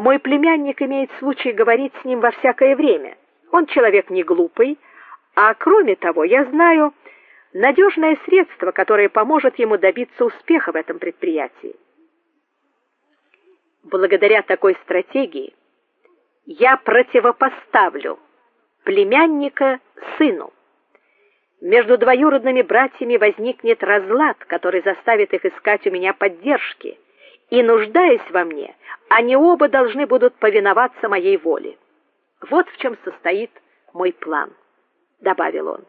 Мой племянник имеет случай говорить с ним во всякое время. Он человек не глупый, а кроме того, я знаю надежное средство, которое поможет ему добиться успеха в этом предприятии. Благодаря такой стратегии я противопоставлю племянника сыну. Между двоюродными братьями возникнет разлад, который заставит их искать у меня поддержки, и нуждаясь во мне, они оба должны будут повиноваться моей воле. Вот в чем состоит мой план, добавил он.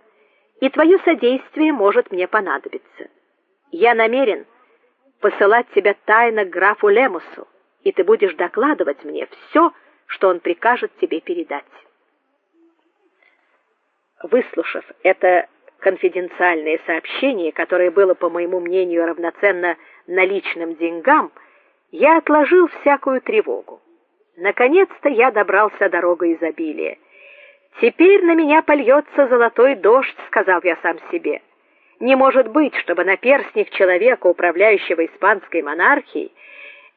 И твое содействие может мне понадобиться. Я намерен посылать тебя тайно к графу Лемусу, и ты будешь докладывать мне все, что он прикажет тебе передать. Выслушав это конфиденциальное сообщение, которое было, по моему мнению, равноценно наличным деньгам, я отложил всякую тревогу. Наконец-то я добрался дорогой изобилия. Теперь на меня польется золотой дождь, сказал я сам себе. Не может быть, чтобы наперстник человека, управляющего испанской монархией,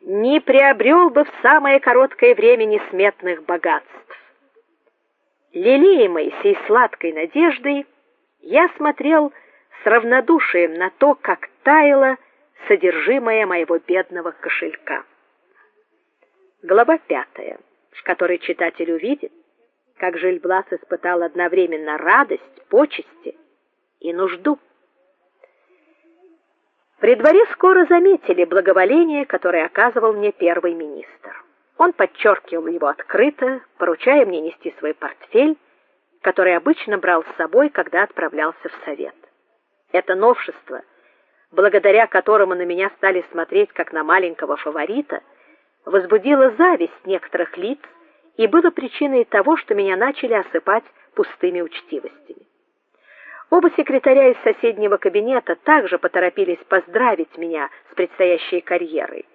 не приобрел бы в самое короткое время несметных богатств. Лелеемый сей сладкой надеждой, я смотрел с равнодушием на то, как таяло содержимое моего бедного кошелька. Глава пятая, в которой читатель увидит, как Жильблас испытал одновременно радость, почести и нужду. При дворе скоро заметили благоволение, которое оказывал мне первый министр. Он подчеркивал его открыто, поручая мне нести свой портфель, который обычно брал с собой, когда отправлялся в совет. Это новшество, благодаря которому на меня стали смотреть как на маленького фаворита, возбудило зависть некоторых лиц и было причиной того, что меня начали осыпать пустыми учтивостями. Оба секретаря из соседнего кабинета также поторопились поздравить меня с предстоящей карьерой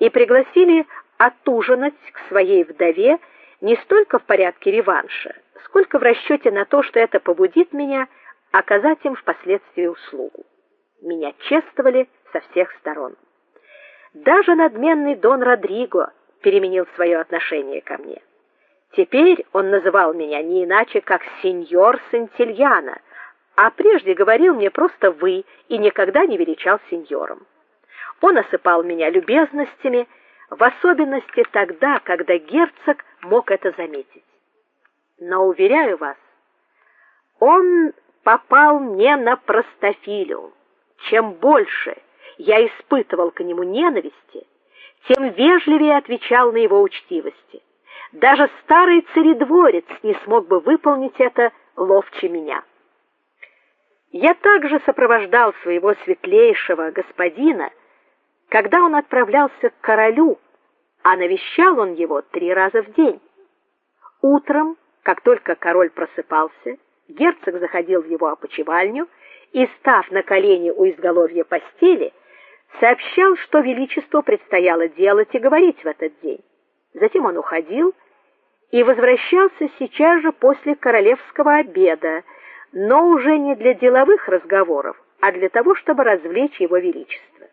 и пригласили отужинать к своей вдове не столько в порядке реванша, сколько в расчете на то, что это побудит меня оказать им впоследствии услугу. Меня чествовали со всех сторон. Даже надменный Дон Родриго переменил свое отношение ко мне. Теперь он называл меня не иначе, как сеньор Сантильяна, а прежде говорил мне просто вы и никогда не величал сеньором. Он осыпал меня любезностями, в особенности тогда, когда герцог мог это заметить. Но уверяю вас, он попал мне на простофилю. Чем больше я испытывал к нему ненависти, тем вежливее отвечал на его учтивости. Даже старый царедворец не смог бы выполнить это ловче меня. Я также сопровождал своего светлейшего господина, когда он отправлялся к королю, а навещал он его три раза в день. Утром, как только король просыпался, герцог заходил в его опочивальню и, став на колени у изголовья постели, сообщал, что величеству предстояло делать и говорить в этот день. Затем он уходил и возвращался сейчас же после королевского обеда, но уже не для деловых разговоров, а для того, чтобы развлечь его величество.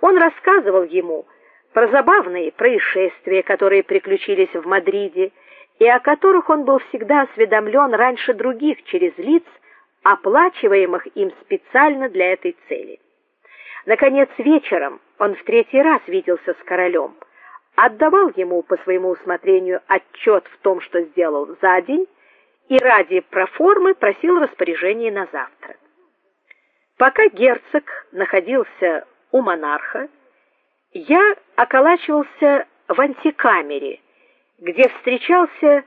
Он рассказывал ему про забавные происшествия, которые приключились в Мадриде, и о которых он был всегда осведомлен раньше других через лиц, оплачиваемых им специально для этой цели. Наконец, вечером он в третий раз виделся с королем, отдавал ему по своему усмотрению отчет в том, что сделал за день, и ради проформы просил распоряжение на завтра. Пока герцог находился у монарха, я околачивался в антикамере, где встречался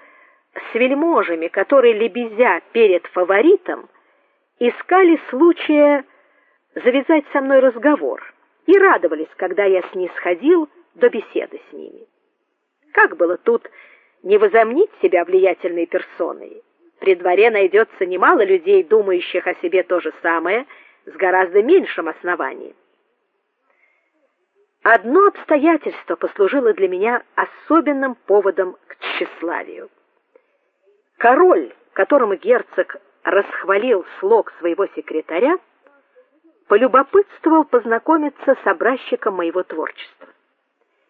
с вельможами, которые лебезя перед фаворитом искали случая завязать со мной разговор и радовались, когда я снисходил до беседы с ними. Как было тут не возомнить себя влиятельной персоной? При дворе найдется немало людей, думающих о себе то же самое, с гораздо меньшим основанием. Одно обстоятельство послужило для меня особенным поводом к тщеславию. Король, которому герцог расхвалил слог своего секретаря, полюбопытствовал познакомиться с образчиком моего творчества.